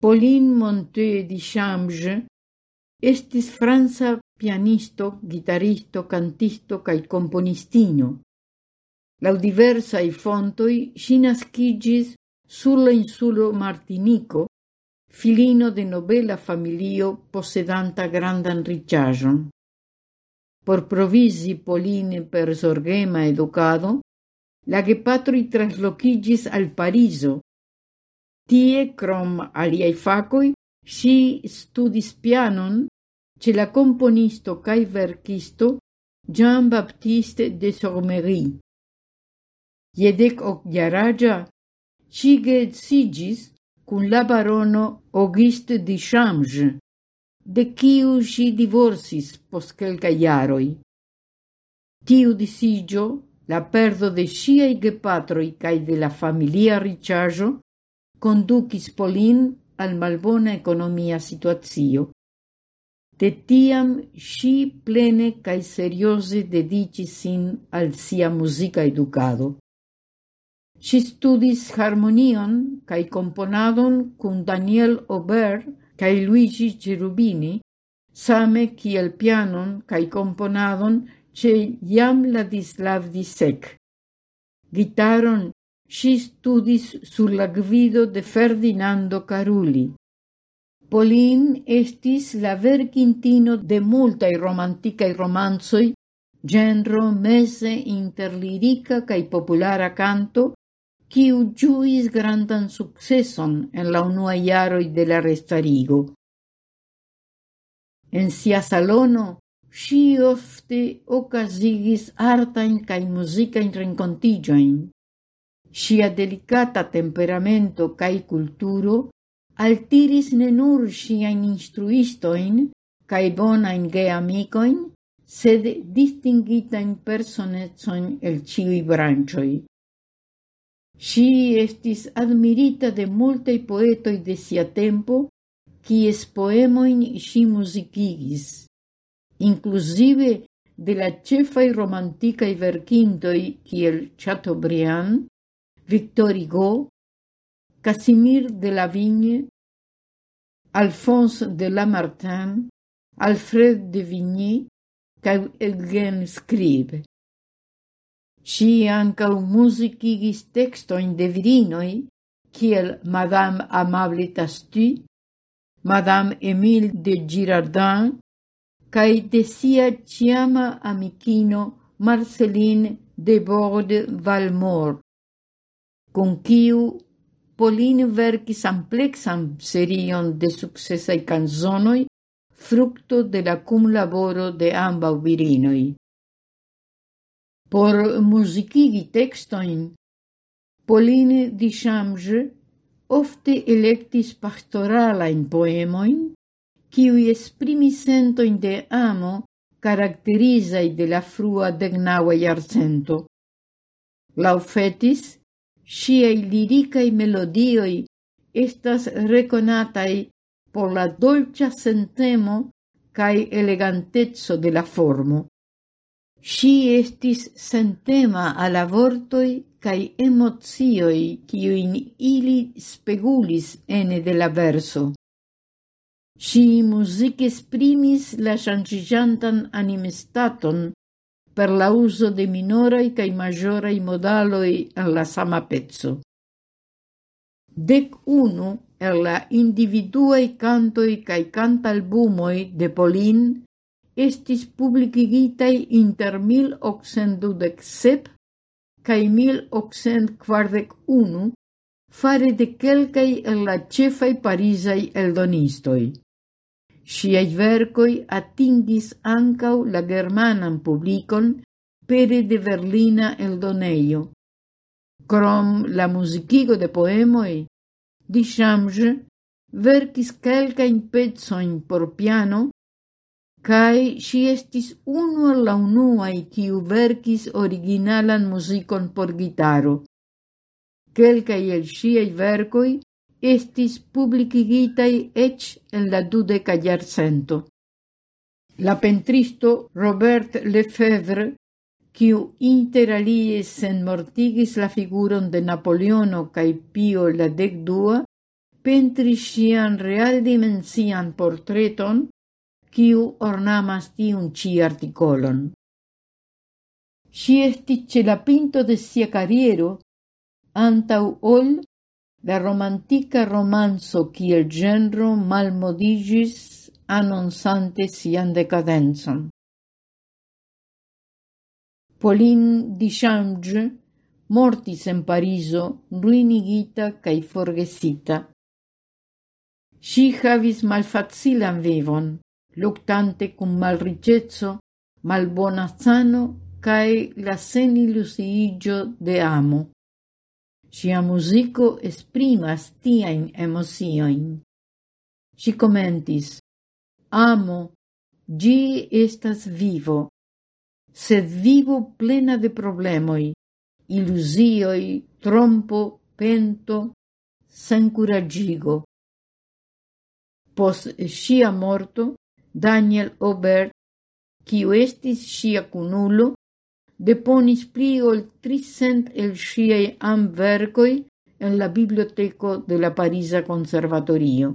Pauline Monte di Chamge estis franca pianisto, guitaristo, cantisto cae componistino. Lau diversaj fontoi, si nascigis sulla insulo Martinico, filino de nobela familio possedanta grandan ricciagion. Por provisi Pauline per sorgema educado, la gepatroj traslocigis al Pariso, Tie, crom aliaj facoi, si studis pianon ce la componisto cae verkisto Jean-Baptiste de Sormery. Je dek okjaraĝa ŝi sigis cun la barono Auguste de Change, de kiu si divorcis post quelca iaroi. Tiu disigio, la perdo de ŝiaj gepatroi cae de la familia riĉaĵo, conducis Polin al malbona economia situazio. De tiam si plene cae seriose dedicis sin al sia musica educado. Si studis harmonion cae componadon cum Daniel Aubert cae Luigi Cherubini, same ciel pianon cae componadon ce iam Ladislav Disek. Gitaron si studis sur la gvido de Ferdinando Caruli. Polin estis la verkintino de multaj romanticae romanzoi, genro mese inter lirika kaj populara canto, quiu giuis grandan successon en la unua iaroi de la restarigo. En sia salono si ofte ocasigis artain cae musicain rencontigioin. Sia delicata temperamento cae culturo altiris ne nur siain instruistoin cae bonain geamicoin, sed distingitain personetsoin el ciui branchoi. Si estis admirita de multei poetoi de sia tempo, quies poemoin si musicigis, inclusive de la cefai romanticae verkintoi kiel Chateaubriand, Victor Hugo, Casimir de la Vigne, Alphonse de Lamartine, Alfred de Vigny ca Eugen Scribe. Si ancau musicigis textoin de virinoi, kiel Madame Amable Tastu, Madame Emile de Girardin kaj de sia ciama amicino Marceline de Borde Valmore con quiu Pauline verkis amplexam serion de successai canzonoi, fructo de la kunlaboro de ambau virinoi. Por musicigi textoin, Pauline Dichamge ofte elektis pastoralajn poemoin, kiuj esprimi sentojn de amo caracterizai de la frua degnaua iarcento. Laufetis, fetis, Sciei liricai melodioi estas reconatai por la dolcia sentemo cae elegantezzo de la formo. Si estis sentema al vortoi cae emozioi in ili spegulis ene de la verso. Si music esprimis la changigiantan animestaton per la uso de minorai cae majorai modaloi en la sama pezzo. Dec unu er la individuaj cantoi cae cantalbumoi de Polin estis publicigitai inter 1827 cae 1841 fare de kelkaj en la cefai parisai eldonistoi. Siaj vercoi atingis ancau la germanan publikon pere de Berlina el Doneio. Krom la musicigo de poemoj, Duchamge verkis kelkajn pecojn por piano kai si estis unu la unuaj kiu verkis originalan muzikon por gitaro. Kelkaj el ŝiaj verkoj estis publicigitai ec en la dudeca iarcento. La pentristo Robert Lefebvre, kiu interalie senmortigis la figuron de Napoleono cae Pio la decdua, pentris real dimensian portreton, quiu ornamas tiun ci articolon. Si estis ce la pinto de sia kariero antau ol La romantika romanco kiel ĝenro malmodigis annonsante sian decadenzon. Pauline Dichange mortis en Pariso, ruinigita cae forgesita. Si havis malfacilan vivon, luktante cum malricezzo, malbona sano cae la seniluziiĝo de amo. Sia musico esprimas tiaen emocioin. Si commentis, Amo, gi estas vivo, sed vivo plena de problemoi, ilusioi, trompo, pento, sencuragigo. Pos sia morto, Daniel Obert, quiu estis sia cunulo, deponis pli ol tricent el ŝiaj amverkoj en la biblioteco de la Parisa Conservatorio.